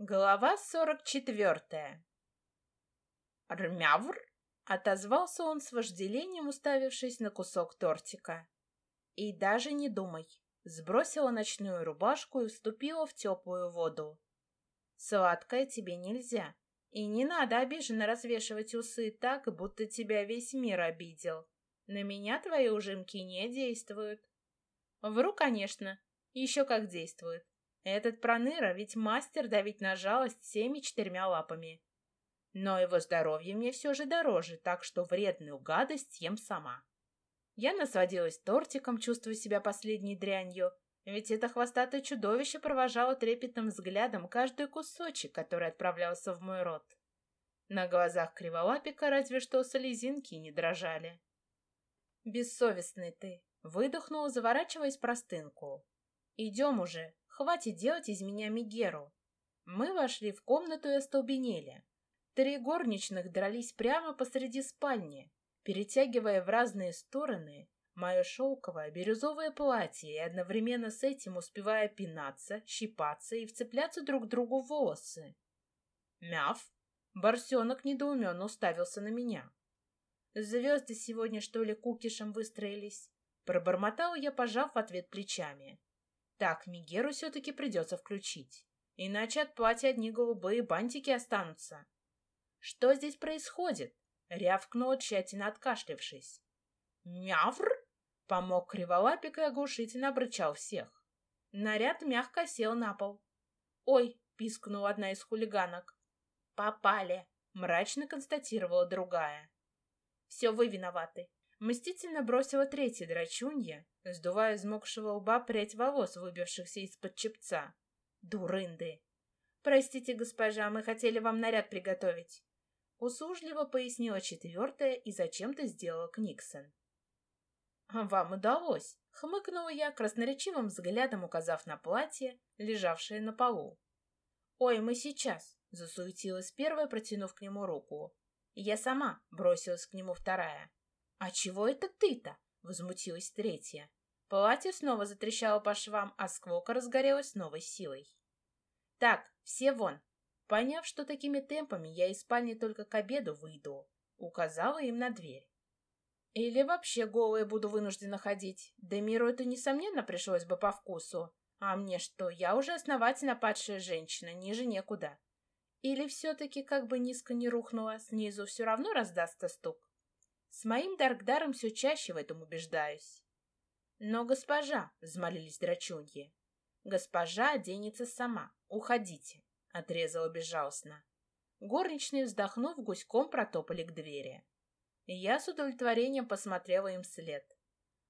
Глава сорок четвертая. «Рмявр?» — отозвался он с вожделением, уставившись на кусок тортика. «И даже не думай!» — сбросила ночную рубашку и вступила в теплую воду. «Сладкое тебе нельзя, и не надо обиженно развешивать усы так, будто тебя весь мир обидел. На меня твои ужимки не действуют». «Вру, конечно, еще как действуют. Этот проныра ведь мастер давить на жалость всеми четырьмя лапами. Но его здоровье мне все же дороже, так что вредную гадость ем сама. Я насладилась тортиком, чувствуя себя последней дрянью, ведь это хвостатое чудовище провожало трепетным взглядом каждый кусочек, который отправлялся в мой рот. На глазах криволапика разве что слезинки не дрожали. «Бессовестный ты!» — выдохнула, заворачиваясь в простынку. «Идем уже, Хватит делать из меня Мигеру. Мы вошли в комнату и остолбенели. Три горничных дрались прямо посреди спальни, перетягивая в разные стороны мое шелковое бирюзовое платье и одновременно с этим успевая пинаться, щипаться и вцепляться друг другу в волосы. Мяв! Барсенок недоуменно уставился на меня. Звезды сегодня, что ли, кукишем выстроились? Пробормотала я, пожав в ответ плечами. Так, Мигеру все-таки придется включить. Иначе от платья одни голубые бантики останутся. Что здесь происходит? Рявкнула, тщательно откашлявшись. Мявр! Помог криволапик и оглушительно обрычал всех. Наряд мягко сел на пол. «Ой!» — пискнула одна из хулиганок. «Попали!» — мрачно констатировала другая. «Все вы виноваты. Мстительно бросила третья драчунья, сдувая из мокшего лба прядь волос, выбившихся из-под чепца. Дурынды! «Простите, госпожа, мы хотели вам наряд приготовить», — услужливо пояснила четвертая и зачем-то сделала Книксон. «Вам удалось», — хмыкнула я, красноречивым взглядом указав на платье, лежавшее на полу. «Ой, мы сейчас», — засуетилась первая, протянув к нему руку. «Я сама», — бросилась к нему вторая. «А чего это ты-то?» — возмутилась третья. Платье снова затрещало по швам, а сквока разгорелась новой силой. «Так, все вон!» Поняв, что такими темпами я из спальни только к обеду выйду, указала им на дверь. Или вообще голая буду вынуждена ходить. Да миру это, несомненно, пришлось бы по вкусу. А мне что, я уже основательно падшая женщина, ниже некуда. Или все-таки, как бы низко не рухнула, снизу все равно раздастся стук? С моим Даркдаром все чаще в этом убеждаюсь. Но госпожа, — взмолились драчуньи, — госпожа оденется сама. Уходите, — отрезала безжалостно. Горничные, вздохнув, гуськом протопали к двери. Я с удовлетворением посмотрела им вслед.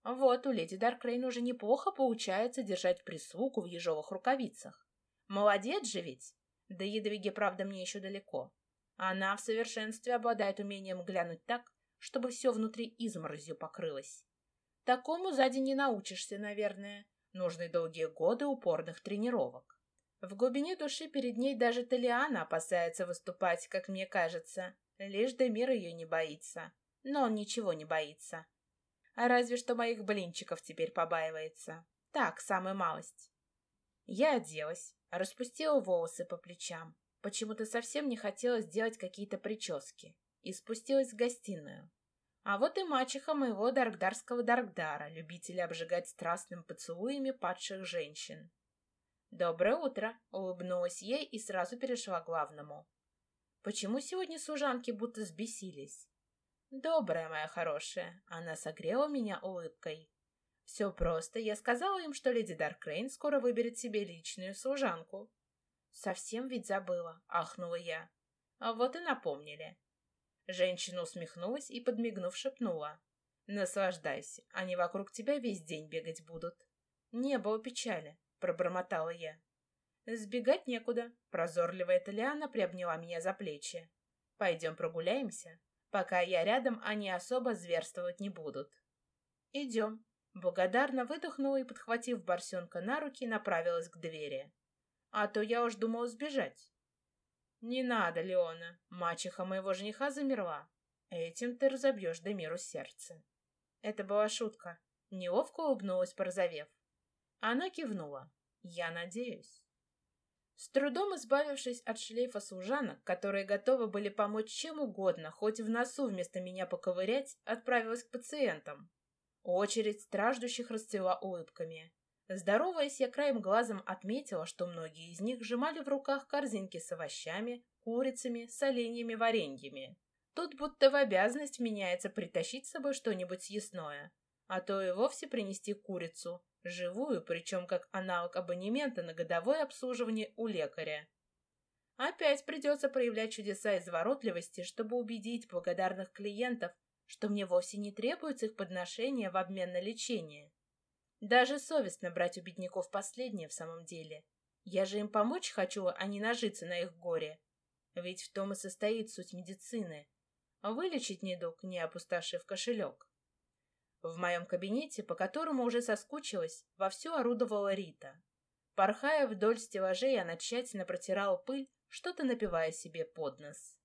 Вот, у леди Даркрейн уже неплохо получается держать прислугу в ежовых рукавицах. Молодец же ведь! До ядвиги, правда, мне еще далеко. Она в совершенстве обладает умением глянуть так, чтобы все внутри изморозью покрылось. Такому сзади не научишься, наверное. Нужны долгие годы упорных тренировок. В глубине души перед ней даже Талиана опасается выступать, как мне кажется. Лишь Демир ее не боится. Но он ничего не боится. А разве что моих блинчиков теперь побаивается. Так, самая малость. Я оделась, распустила волосы по плечам. Почему-то совсем не хотелось делать какие-то прически и спустилась в гостиную. А вот и мачеха моего даргдарского даргдара, любителя обжигать страстным поцелуями падших женщин. «Доброе утро!» — улыбнулась ей и сразу перешла к главному. «Почему сегодня служанки будто взбесились?» «Добрая моя хорошая!» — она согрела меня улыбкой. «Все просто. Я сказала им, что леди Даркрейн скоро выберет себе личную служанку». «Совсем ведь забыла!» — ахнула я. «А вот и напомнили. Женщина усмехнулась и, подмигнув, шепнула. «Наслаждайся, они вокруг тебя весь день бегать будут». «Не было печали», — пробормотала я. «Сбегать некуда», — прозорливая Талиана приобняла меня за плечи. «Пойдем прогуляемся. Пока я рядом, они особо зверствовать не будут». «Идем». Благодарно выдохнула и, подхватив Барсенка на руки, направилась к двери. А то я уж думала сбежать. «Не надо, Леона. Мачеха моего жениха замерла. Этим ты разобьешь Демиру сердце». Это была шутка. Неловко улыбнулась, порозовев. Она кивнула. «Я надеюсь». С трудом избавившись от шлейфа служанок, которые готовы были помочь чем угодно, хоть в носу вместо меня поковырять, отправилась к пациентам. Очередь страждущих расцвела улыбками. Здороваясь, я краем глазом отметила, что многие из них сжимали в руках корзинки с овощами, курицами, соленьями, вареньями. Тут будто в обязанность меняется притащить с собой что-нибудь съестное, а то и вовсе принести курицу, живую, причем как аналог абонемента на годовое обслуживание у лекаря. Опять придется проявлять чудеса изворотливости, чтобы убедить благодарных клиентов, что мне вовсе не требуется их подношение в обмен на лечение. Даже совестно брать у бедняков последнее в самом деле. Я же им помочь хочу, а не нажиться на их горе. Ведь в том и состоит суть медицины. Вылечить недуг, не опустошив кошелек. В моем кабинете, по которому уже соскучилась, вовсю орудовала Рита. Порхая вдоль стеллажей, она тщательно протирала пыль, что-то напивая себе под нос.